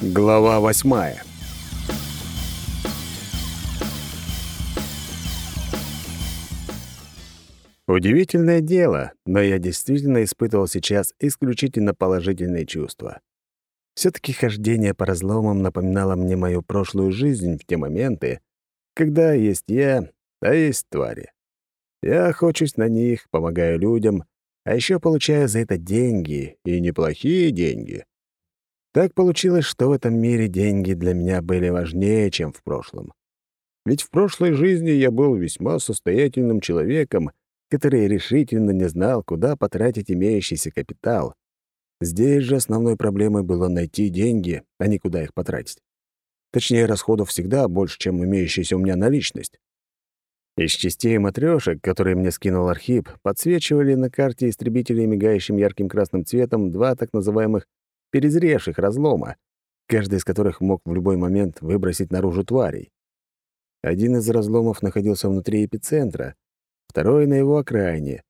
Глава восьмая. Удивительное дело, но я действительно испытывал сейчас исключительно положительные чувства. все таки хождение по разломам напоминало мне мою прошлую жизнь в те моменты, когда есть я, а есть твари. Я охочусь на них, помогаю людям, а еще получаю за это деньги, и неплохие деньги. Так получилось, что в этом мире деньги для меня были важнее, чем в прошлом. Ведь в прошлой жизни я был весьма состоятельным человеком, который решительно не знал, куда потратить имеющийся капитал. Здесь же основной проблемой было найти деньги, а не куда их потратить. Точнее, расходов всегда больше, чем имеющаяся у меня наличность. Из частей матрешек, которые мне скинул Архип, подсвечивали на карте истребителей мигающим ярким красным цветом два так называемых перезревших разлома, каждый из которых мог в любой момент выбросить наружу тварей. Один из разломов находился внутри эпицентра, второй — на его окраине,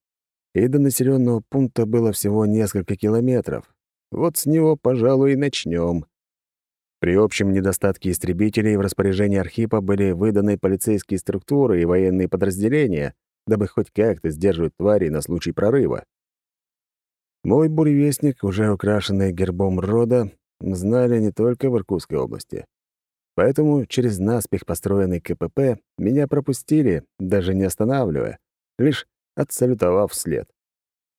и до населенного пункта было всего несколько километров. Вот с него, пожалуй, и начнем. При общем недостатке истребителей в распоряжении Архипа были выданы полицейские структуры и военные подразделения, дабы хоть как-то сдерживать твари на случай прорыва. Мой буревестник, уже украшенный гербом рода, знали не только в Иркутской области. Поэтому через наспех построенный КПП меня пропустили, даже не останавливая, лишь отсалютовав вслед.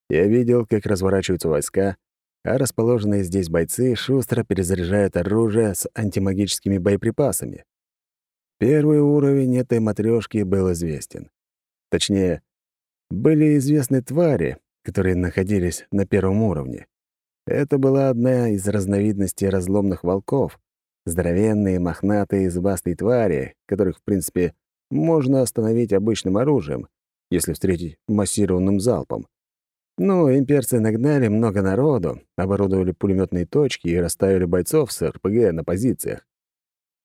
Я видел, как разворачиваются войска, а расположенные здесь бойцы шустро перезаряжают оружие с антимагическими боеприпасами. Первый уровень этой матрешки был известен. Точнее, были известны твари, которые находились на первом уровне. Это была одна из разновидностей разломных волков, здоровенные, мохнатые, зубастые твари, которых, в принципе, можно остановить обычным оружием, если встретить массированным залпом. Ну, имперцы нагнали много народу, оборудовали пулеметные точки и расставили бойцов с РПГ на позициях.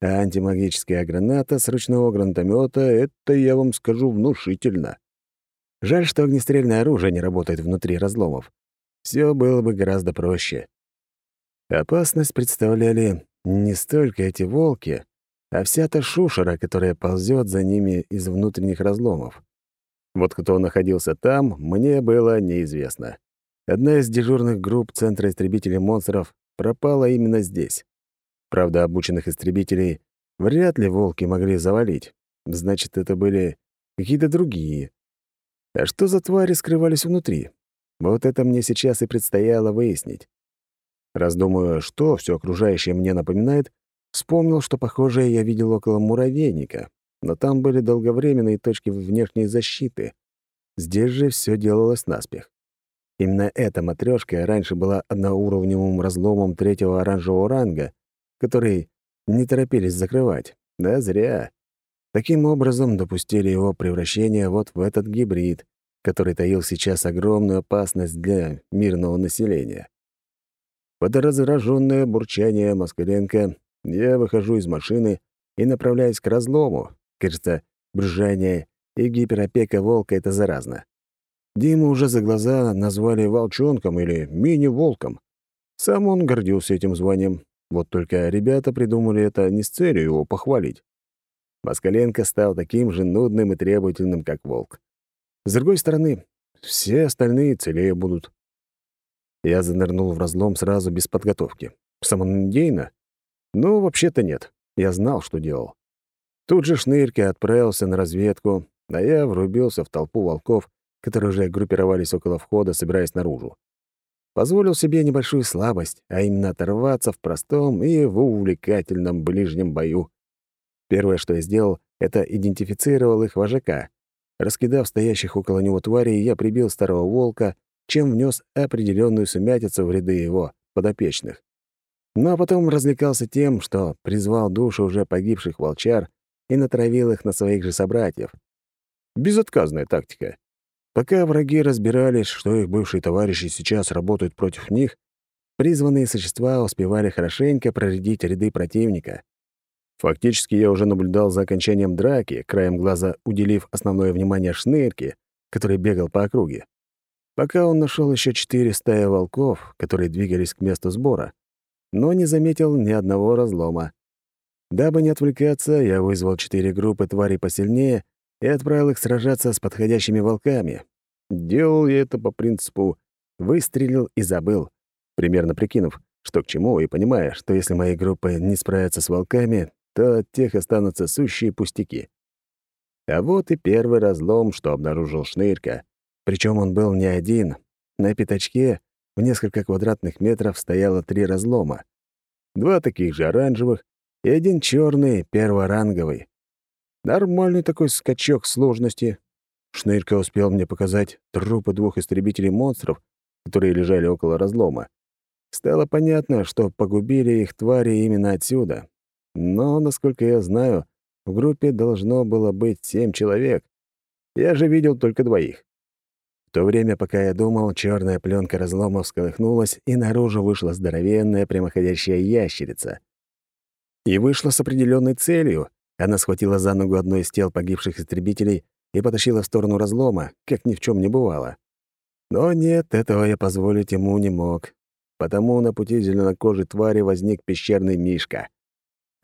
А антимагическая граната с ручного гранатомета — это, я вам скажу, внушительно. Жаль, что огнестрельное оружие не работает внутри разломов. Все было бы гораздо проще. Опасность представляли не столько эти волки, а вся та шушера, которая ползет за ними из внутренних разломов. Вот кто находился там, мне было неизвестно. Одна из дежурных групп Центра истребителей монстров пропала именно здесь. Правда, обученных истребителей вряд ли волки могли завалить. Значит, это были какие-то другие. А что за твари скрывались внутри? Вот это мне сейчас и предстояло выяснить. Раздумывая, что все окружающее мне напоминает, вспомнил, что похожее я видел около муравейника, но там были долговременные точки внешней защиты. Здесь же все делалось наспех. Именно эта матрешка раньше была одноуровневым разломом третьего оранжевого ранга, который не торопились закрывать. Да зря. Таким образом допустили его превращение вот в этот гибрид, который таил сейчас огромную опасность для мирного населения. Под разраженное бурчание Москаленко я выхожу из машины и направляюсь к разлому. Кажется, брюзжание и гиперопека волка — это заразно. Диму уже за глаза назвали волчонком или мини-волком. Сам он гордился этим званием. Вот только ребята придумали это не с целью его похвалить. Москаленко стал таким же нудным и требовательным, как волк. С другой стороны, все остальные целее будут. Я занырнул в разлом сразу без подготовки. Самонадеянно? Ну, вообще-то нет. Я знал, что делал. Тут же Шнырьки отправился на разведку, а я врубился в толпу волков, которые уже группировались около входа, собираясь наружу. Позволил себе небольшую слабость, а именно оторваться в простом и в увлекательном ближнем бою. Первое, что я сделал, это идентифицировал их вожака. Раскидав стоящих около него тварей, я прибил старого волка, чем внес определенную сумятицу в ряды его подопечных. Ну а потом развлекался тем, что призвал души уже погибших волчар и натравил их на своих же собратьев. Безотказная тактика. Пока враги разбирались, что их бывшие товарищи сейчас работают против них, призванные существа успевали хорошенько проредить ряды противника. Фактически я уже наблюдал за окончанием драки, краем глаза уделив основное внимание шнырке, который бегал по округе. Пока он нашел еще четыре стаи волков, которые двигались к месту сбора. но не заметил ни одного разлома. Дабы не отвлекаться, я вызвал четыре группы тварей посильнее и отправил их сражаться с подходящими волками. Делал я это по принципу «выстрелил и забыл», примерно прикинув, что к чему, и понимая, что если мои группы не справятся с волками, то от тех останутся сущие пустяки. А вот и первый разлом, что обнаружил Шнырька. Причем он был не один. На пятачке в несколько квадратных метров стояло три разлома. Два таких же оранжевых и один черный, перворанговый. Нормальный такой скачок сложности. Шнырька успел мне показать трупы двух истребителей монстров, которые лежали около разлома. Стало понятно, что погубили их твари именно отсюда. Но, насколько я знаю, в группе должно было быть семь человек. Я же видел только двоих. В то время, пока я думал, черная пленка разлома всколыхнулась, и наружу вышла здоровенная прямоходящая ящерица. И вышла с определенной целью. Она схватила за ногу одной из тел погибших истребителей и потащила в сторону разлома, как ни в чем не бывало. Но нет, этого я позволить ему не мог. Потому на пути зеленокожей твари возник пещерный мишка.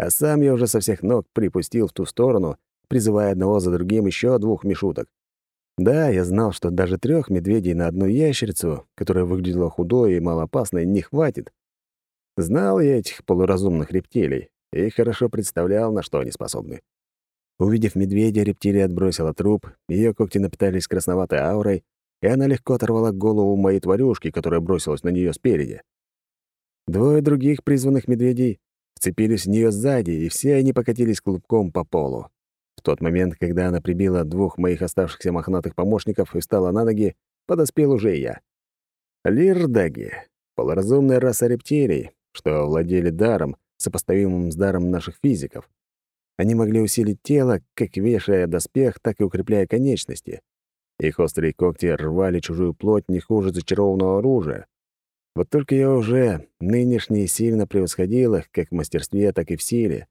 А сам я уже со всех ног припустил в ту сторону, призывая одного за другим еще двух мишуток. Да, я знал, что даже трех медведей на одну ящерицу, которая выглядела худой и малоопасной, не хватит. Знал я этих полуразумных рептилий, и хорошо представлял, на что они способны. Увидев медведя, рептилия отбросила труп, ее когти напитались красноватой аурой, и она легко оторвала голову моей тварюшки, которая бросилась на нее спереди. Двое других призванных медведей вцепились в нее сзади, и все они покатились клубком по полу. В тот момент, когда она прибила двух моих оставшихся мохнатых помощников и встала на ноги, подоспел уже я. Лирдаги — полуразумная раса рептилий, что владели даром, сопоставимым с даром наших физиков. Они могли усилить тело, как вешая доспех, так и укрепляя конечности. Их острые когти рвали чужую плоть не хуже зачарованного оружия. Вот только я уже нынешний сильно превосходил их как в мастерстве, так и в силе.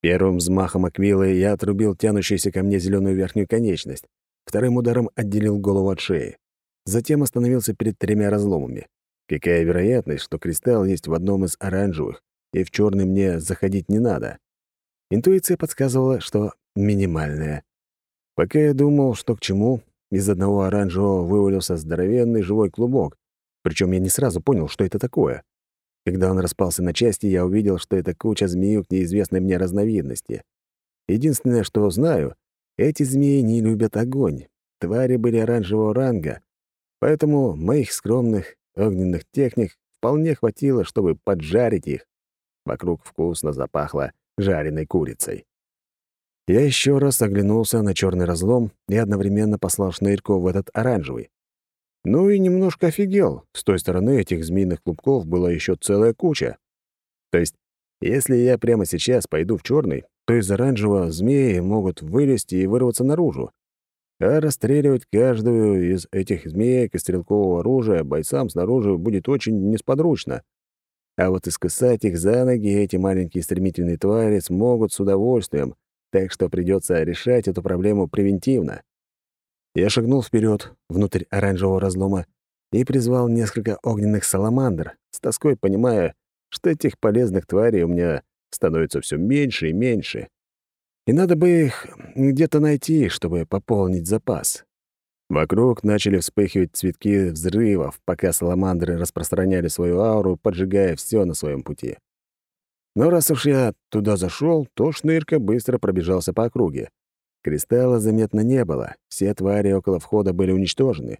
Первым взмахом аквилы я отрубил тянущуюся ко мне зеленую верхнюю конечность, вторым ударом отделил голову от шеи. Затем остановился перед тремя разломами. Какая вероятность, что кристалл есть в одном из оранжевых, и в черный мне заходить не надо. Интуиция подсказывала, что минимальная. Пока я думал, что к чему, из одного оранжевого вывалился здоровенный живой клубок, причем я не сразу понял, что это такое. Когда он распался на части, я увидел, что это куча змеюк неизвестной мне разновидности. Единственное, что знаю, эти змеи не любят огонь. Твари были оранжевого ранга, поэтому моих скромных огненных техник вполне хватило, чтобы поджарить их. Вокруг вкусно запахло жареной курицей. Я еще раз оглянулся на черный разлом и одновременно послал шнырьку в этот оранжевый. Ну и немножко офигел. С той стороны этих змеиных клубков была еще целая куча. То есть, если я прямо сейчас пойду в черный, то из оранжевого змеи могут вылезти и вырваться наружу. А расстреливать каждую из этих змеек и стрелкового оружия бойцам снаружи будет очень несподручно. А вот искусать их за ноги эти маленькие стремительные твари смогут с удовольствием, так что придется решать эту проблему превентивно. Я шагнул вперед, внутрь оранжевого разлома, и призвал несколько огненных саламандр, с тоской понимая, что этих полезных тварей у меня становится все меньше и меньше. И надо бы их где-то найти, чтобы пополнить запас. Вокруг начали вспыхивать цветки взрывов, пока саламандры распространяли свою ауру, поджигая все на своем пути. Но раз уж я туда зашел, то шнырка быстро пробежался по округе. Кристалла заметно не было, все твари около входа были уничтожены.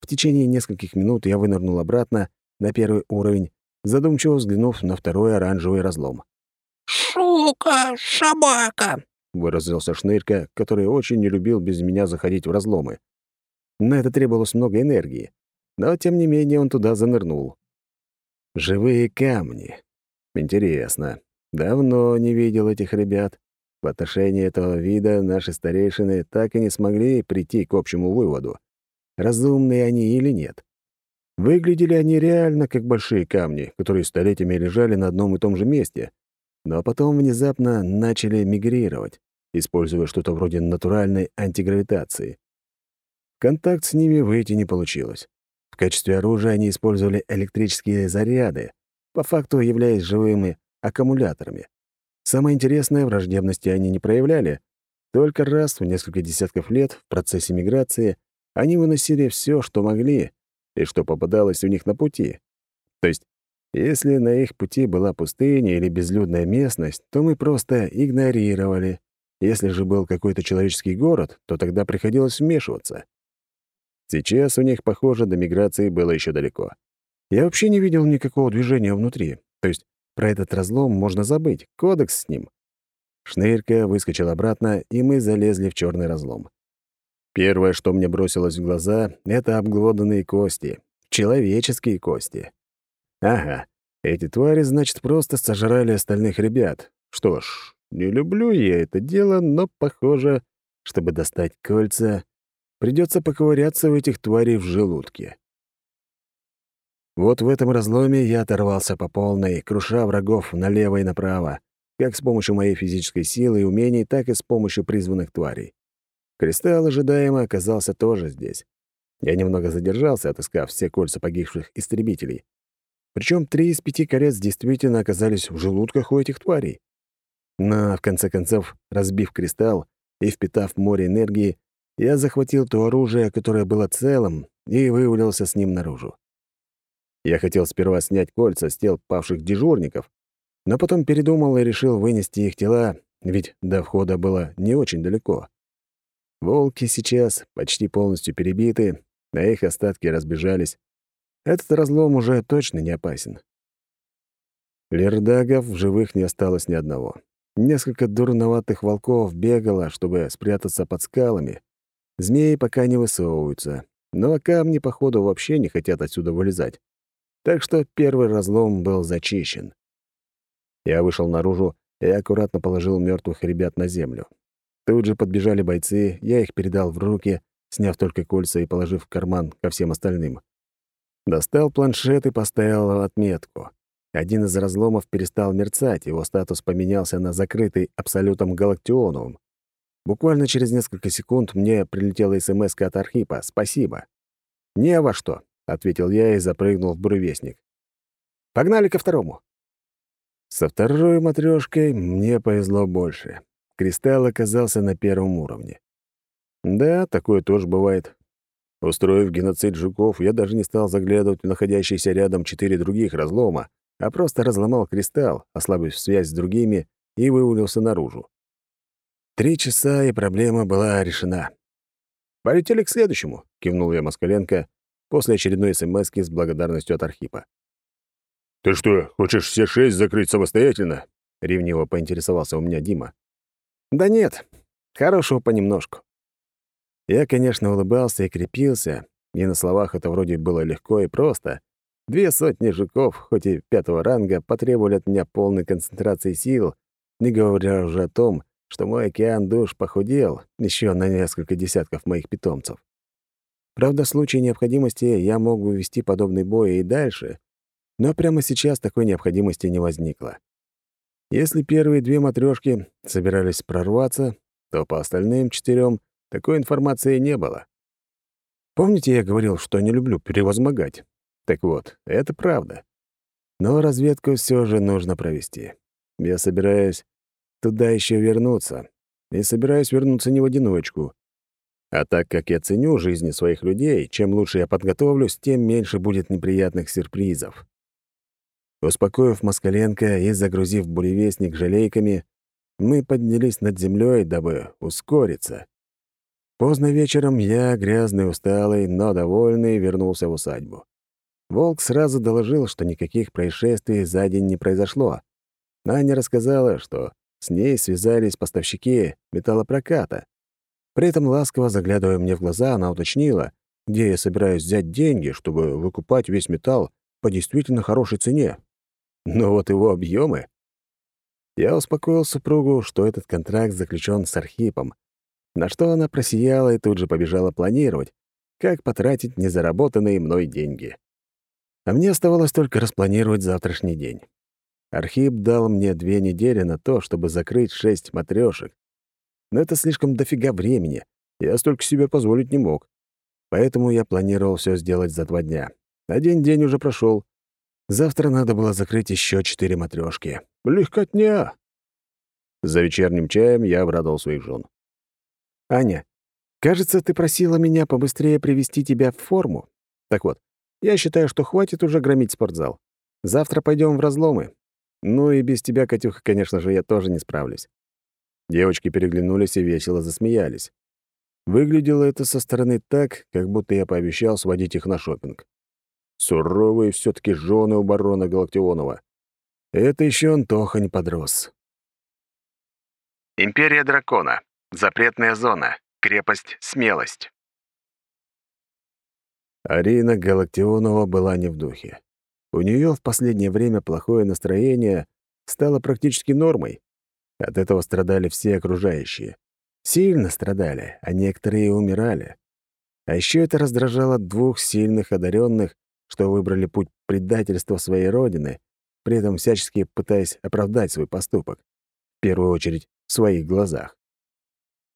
В течение нескольких минут я вынырнул обратно на первый уровень, задумчиво взглянув на второй оранжевый разлом. «Шука, собака!» — выразился Шнырька, который очень не любил без меня заходить в разломы. На это требовалось много энергии. Но, тем не менее, он туда занырнул. Живые камни. Интересно. Давно не видел этих ребят. В отношении этого вида наши старейшины так и не смогли прийти к общему выводу, разумные они или нет. Выглядели они реально как большие камни, которые столетиями лежали на одном и том же месте, но потом внезапно начали мигрировать, используя что-то вроде натуральной антигравитации. Контакт с ними выйти не получилось. В качестве оружия они использовали электрические заряды, по факту являясь живыми аккумуляторами. Самое интересное, враждебности они не проявляли. Только раз в несколько десятков лет в процессе миграции они выносили все, что могли, и что попадалось у них на пути. То есть, если на их пути была пустыня или безлюдная местность, то мы просто игнорировали. Если же был какой-то человеческий город, то тогда приходилось вмешиваться. Сейчас у них, похоже, до миграции было еще далеко. Я вообще не видел никакого движения внутри. То есть про этот разлом можно забыть, кодекс с ним. Шнырька выскочил обратно, и мы залезли в черный разлом. Первое, что мне бросилось в глаза, — это обглоданные кости. Человеческие кости. Ага, эти твари, значит, просто сожрали остальных ребят. Что ж, не люблю я это дело, но, похоже, чтобы достать кольца, придется поковыряться у этих тварей в желудке. Вот в этом разломе я оторвался по полной, круша врагов налево и направо, как с помощью моей физической силы и умений, так и с помощью призванных тварей. Кристалл ожидаемо оказался тоже здесь. Я немного задержался, отыскав все кольца погибших истребителей. Причем три из пяти колец действительно оказались в желудках у этих тварей. Но, в конце концов, разбив кристалл и впитав море энергии, я захватил то оружие, которое было целым, и вывалился с ним наружу. Я хотел сперва снять кольца с тел павших дежурников, но потом передумал и решил вынести их тела, ведь до входа было не очень далеко. Волки сейчас почти полностью перебиты, а их остатки разбежались. Этот разлом уже точно не опасен. Лердагов в живых не осталось ни одного. Несколько дурноватых волков бегало, чтобы спрятаться под скалами. Змеи пока не высовываются, но камни, походу, вообще не хотят отсюда вылезать. Так что первый разлом был зачищен. Я вышел наружу и аккуратно положил мертвых ребят на землю. Тут же подбежали бойцы, я их передал в руки, сняв только кольца и положив в карман ко всем остальным. Достал планшет и поставил отметку. Один из разломов перестал мерцать, его статус поменялся на закрытый абсолютом галактионум. Буквально через несколько секунд мне прилетела смс от Архипа «Спасибо». «Не во что», — ответил я и запрыгнул в буревестник. «Погнали ко второму». Со второй матрешкой мне повезло больше. Кристалл оказался на первом уровне. Да, такое тоже бывает. Устроив геноцид жуков, я даже не стал заглядывать в находящиеся рядом четыре других разлома, а просто разломал кристалл, ослабив связь с другими, и вывалился наружу. Три часа, и проблема была решена. «Полетели к следующему», — кивнул я Москаленко после очередной смс с благодарностью от Архипа. «Ты что, хочешь все шесть закрыть самостоятельно?» — ревниво поинтересовался у меня Дима. «Да нет, хорошего понемножку». Я, конечно, улыбался и крепился, и на словах это вроде было легко и просто. Две сотни жуков, хоть и пятого ранга, потребовали от меня полной концентрации сил, не говоря уже о том, что мой океан душ похудел еще на несколько десятков моих питомцев. Правда, в случае необходимости я мог бы вести подобный бой и дальше, но прямо сейчас такой необходимости не возникло. Если первые две матрешки собирались прорваться, то по остальным четырем такой информации не было. Помните, я говорил, что не люблю превозмогать? Так вот, это правда. Но разведку все же нужно провести. Я собираюсь туда еще вернуться. И собираюсь вернуться не в одиночку. А так как я ценю жизни своих людей, чем лучше я подготовлюсь, тем меньше будет неприятных сюрпризов. Успокоив Москаленко и загрузив буревестник жалейками, мы поднялись над землей, дабы ускориться. Поздно вечером я, грязный, усталый, но довольный, вернулся в усадьбу. Волк сразу доложил, что никаких происшествий за день не произошло. Аня рассказала, что с ней связались поставщики металлопроката. При этом, ласково заглядывая мне в глаза, она уточнила, где я собираюсь взять деньги, чтобы выкупать весь металл по действительно хорошей цене. Но вот его объемы. Я успокоил супругу, что этот контракт заключен с Архипом, на что она просияла и тут же побежала планировать, как потратить незаработанные мной деньги. А мне оставалось только распланировать завтрашний день. Архип дал мне две недели на то, чтобы закрыть шесть матрешек. Но это слишком дофига времени. Я столько себе позволить не мог. Поэтому я планировал все сделать за два дня. Один день уже прошел. Завтра надо было закрыть еще четыре матрешки. Легкотня! За вечерним чаем я обрадовал своих жен. «Аня, кажется, ты просила меня побыстрее привести тебя в форму. Так вот, я считаю, что хватит уже громить спортзал. Завтра пойдем в разломы. Ну и без тебя, Катюха, конечно же, я тоже не справлюсь». Девочки переглянулись и весело засмеялись. Выглядело это со стороны так, как будто я пообещал сводить их на шопинг. Суровые все таки жены у барона Галактионова. Это еще Антоха не подрос. Империя дракона. Запретная зона. Крепость Смелость. Арина Галактионова была не в духе. У нее в последнее время плохое настроение стало практически нормой. От этого страдали все окружающие. Сильно страдали, а некоторые умирали. А еще это раздражало двух сильных одаренных, что выбрали путь предательства своей родины, при этом всячески пытаясь оправдать свой поступок. В первую очередь, в своих глазах.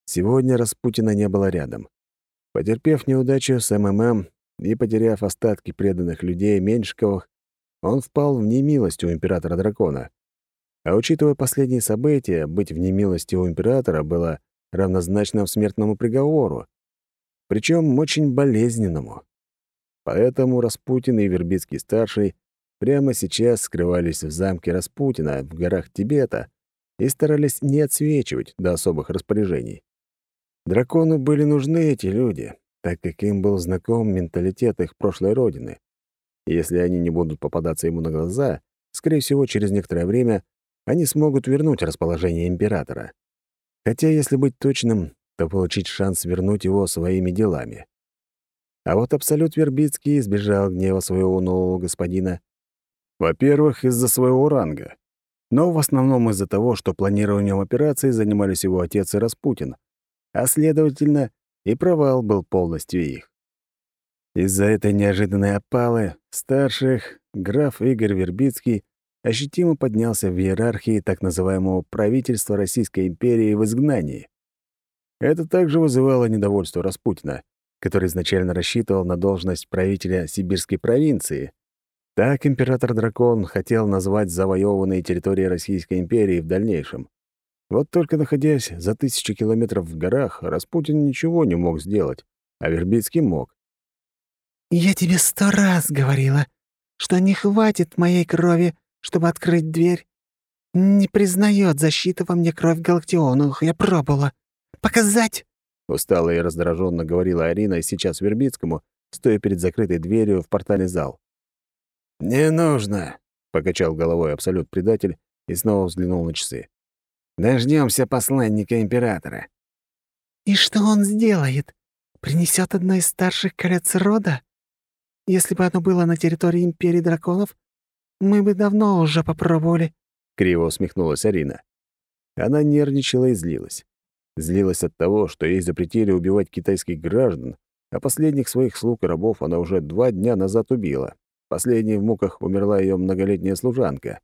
Сегодня Распутина не было рядом. Потерпев неудачу с МММ и потеряв остатки преданных людей Меньшиковых, он впал в немилость у императора дракона. А учитывая последние события, быть в немилости у императора было равнозначно смертному приговору, причем очень болезненному. Поэтому Распутин и Вербицкий-старший прямо сейчас скрывались в замке Распутина в горах Тибета и старались не отсвечивать до особых распоряжений. Дракону были нужны эти люди, так как им был знаком менталитет их прошлой родины. Если они не будут попадаться ему на глаза, скорее всего, через некоторое время они смогут вернуть расположение императора. Хотя, если быть точным, то получить шанс вернуть его своими делами. А вот Абсолют Вербицкий избежал гнева своего нового господина. Во-первых, из-за своего ранга. Но в основном из-за того, что планированием операции занимались его отец и Распутин, а, следовательно, и провал был полностью их. Из-за этой неожиданной опалы старших граф Игорь Вербицкий ощутимо поднялся в иерархии так называемого правительства Российской империи в изгнании. Это также вызывало недовольство Распутина, который изначально рассчитывал на должность правителя сибирской провинции. Так император-дракон хотел назвать завоеванные территории Российской империи в дальнейшем. Вот только находясь за тысячи километров в горах, Распутин ничего не мог сделать, а Вербицкий мог. «Я тебе сто раз говорила, что не хватит моей крови, чтобы открыть дверь. Не признает защита во мне кровь Галактионовых, я пробовала. Показать!» Устало и раздраженно говорила Арина сейчас Вербицкому, стоя перед закрытой дверью в портальный зал. «Не нужно», — покачал головой абсолют-предатель и снова взглянул на часы. Дождемся посланника императора». «И что он сделает? Принесет одно из старших колец рода? Если бы оно было на территории Империи драконов, мы бы давно уже попробовали», — криво усмехнулась Арина. Она нервничала и злилась. Злилась от того, что ей запретили убивать китайских граждан, а последних своих слуг и рабов она уже два дня назад убила. Последней в муках умерла ее многолетняя служанка.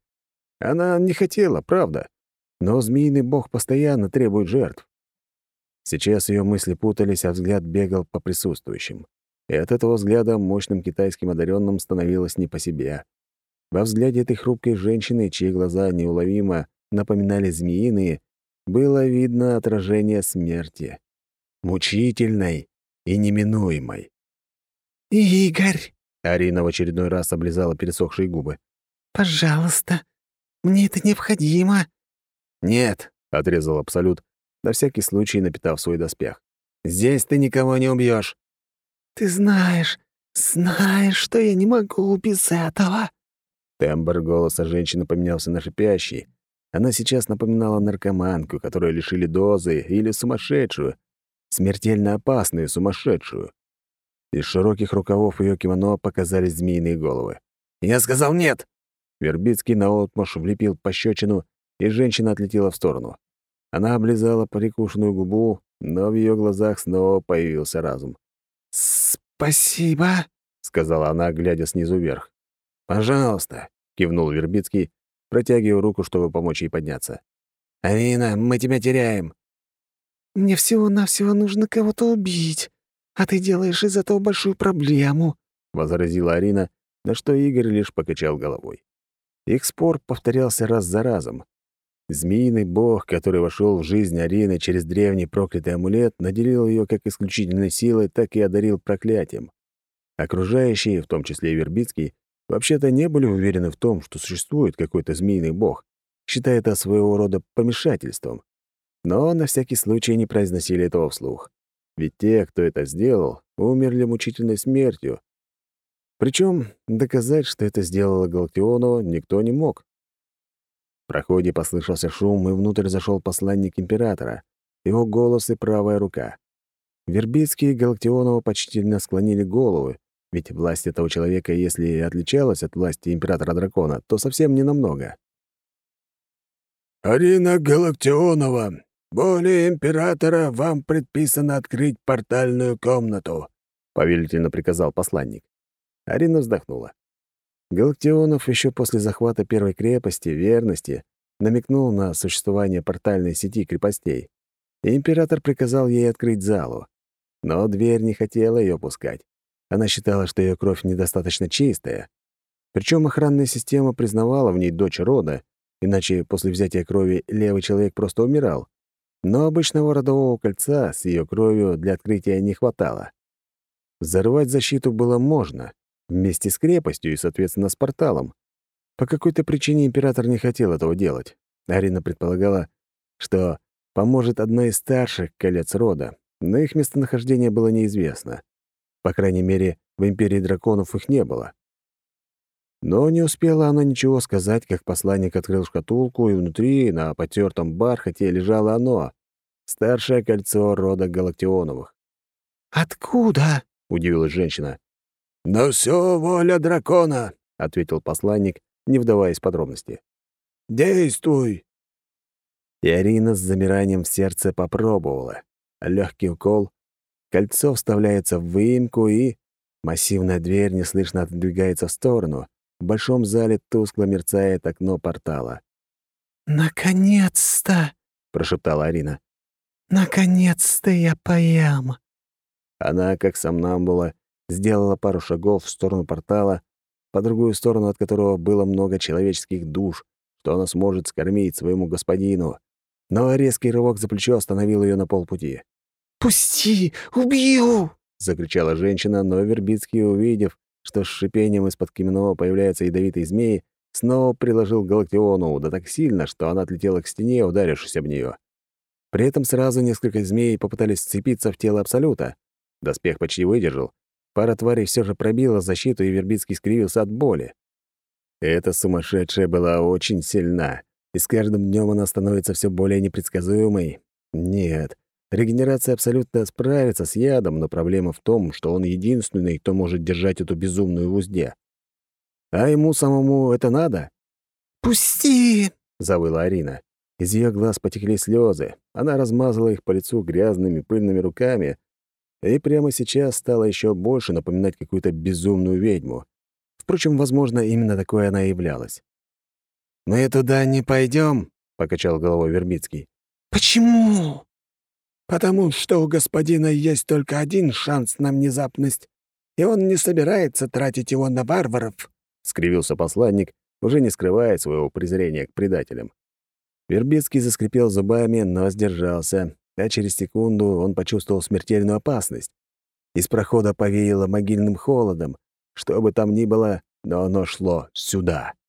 Она не хотела, правда, но змеиный бог постоянно требует жертв. Сейчас ее мысли путались, а взгляд бегал по присутствующим. И от этого взгляда мощным китайским одаренным становилось не по себе. Во взгляде этой хрупкой женщины, чьи глаза неуловимо напоминали змеиные, было видно отражение смерти. Мучительной и неминуемой. «Игорь!» — Арина в очередной раз облизала пересохшие губы. «Пожалуйста, мне это необходимо». «Нет», — отрезал Абсолют, на всякий случай напитав свой доспех. «Здесь ты никого не убьешь. «Ты знаешь, знаешь, что я не могу без этого». Тембр голоса женщины поменялся на шипящий, она сейчас напоминала наркоманку, которую лишили дозы, или сумасшедшую, смертельно опасную сумасшедшую. Из широких рукавов ее кимоно показались змеиные головы. «Я сказал нет!» Вербицкий наотмашь влепил пощечину, и женщина отлетела в сторону. Она облизала прикушенную губу, но в ее глазах снова появился разум. «Спасибо», — сказала она, глядя снизу вверх. «Пожалуйста», — кивнул Вербицкий Протягиваю руку, чтобы помочь ей подняться. «Арина, мы тебя теряем!» «Мне всего-навсего нужно кого-то убить, а ты делаешь из этого большую проблему», — возразила Арина, на что Игорь лишь покачал головой. Их спор повторялся раз за разом. Змеиный бог, который вошел в жизнь Арины через древний проклятый амулет, наделил ее как исключительной силой, так и одарил проклятием. Окружающие, в том числе и Вербицкий, вообще-то не были уверены в том, что существует какой-то змеиный бог, считая это своего рода помешательством. Но на всякий случай не произносили этого вслух. Ведь те, кто это сделал, умерли мучительной смертью. Причем доказать, что это сделала Галактионова, никто не мог. В проходе послышался шум, и внутрь зашел посланник императора, его голос и правая рука. Вербицкий и Галактионова почтительно склонили головы, ведь власть этого человека, если и отличалась от власти императора-дракона, то совсем не намного. «Арина Галактионова, более императора вам предписано открыть портальную комнату», — повелительно приказал посланник. Арина вздохнула. Галактионов еще после захвата первой крепости, верности, намекнул на существование портальной сети крепостей, император приказал ей открыть залу. Но дверь не хотела ее пускать. Она считала, что ее кровь недостаточно чистая. Причем охранная система признавала в ней дочь рода, иначе после взятия крови левый человек просто умирал. Но обычного родового кольца с ее кровью для открытия не хватало. Взорвать защиту было можно, вместе с крепостью и, соответственно, с порталом. По какой-то причине император не хотел этого делать. Арина предполагала, что поможет одна из старших колец рода, но их местонахождение было неизвестно. По крайней мере, в Империи драконов их не было. Но не успела она ничего сказать, как посланник открыл шкатулку, и внутри, на потертом бархате, лежало оно — старшее кольцо рода Галактионовых. «Откуда?» — удивилась женщина. «Но все воля дракона», — ответил посланник, не вдаваясь в подробности. «Действуй!» И Арина с замиранием в сердце попробовала. Легкий укол, кольцо вставляется в выемку, и массивная дверь неслышно отодвигается в сторону. В большом зале тускло мерцает окно портала. «Наконец-то!» — прошептала Арина. «Наконец-то я поем!» Она, как сомнамбула, сделала пару шагов в сторону портала, по другую сторону от которого было много человеческих душ, что она сможет скормить своему господину. Но резкий рывок за плечо остановил ее на полпути. «Пусти! Убью!» — закричала женщина, но Вербицкий, увидев, что с шипением из-под кимено появляются ядовитые змеи, снова приложил Галактиону, да так сильно, что она отлетела к стене, ударившись об нее. При этом сразу несколько змей попытались сцепиться в тело Абсолюта. Доспех почти выдержал, Пара тварей все же пробила защиту, и Вербицкий скривился от боли. Эта сумасшедшая была очень сильна, и с каждым днем она становится все более непредсказуемой. Нет, регенерация абсолютно справится с ядом, но проблема в том, что он единственный, кто может держать эту безумную в узде. А ему самому это надо? «Пусти!» — завыла Арина. Из ее глаз потекли слезы. Она размазала их по лицу грязными пыльными руками, и прямо сейчас стала еще больше напоминать какую-то безумную ведьму. Впрочем, возможно, именно такой она и являлась. «Мы туда не пойдем, покачал головой Вербицкий. «Почему?» «Потому что у господина есть только один шанс на внезапность, и он не собирается тратить его на варваров», — скривился посланник, уже не скрывая своего презрения к предателям. Вербицкий заскрипел зубами, но сдержался, а через секунду он почувствовал смертельную опасность. Из прохода повеяло могильным холодом. Что бы там ни было, но оно шло сюда.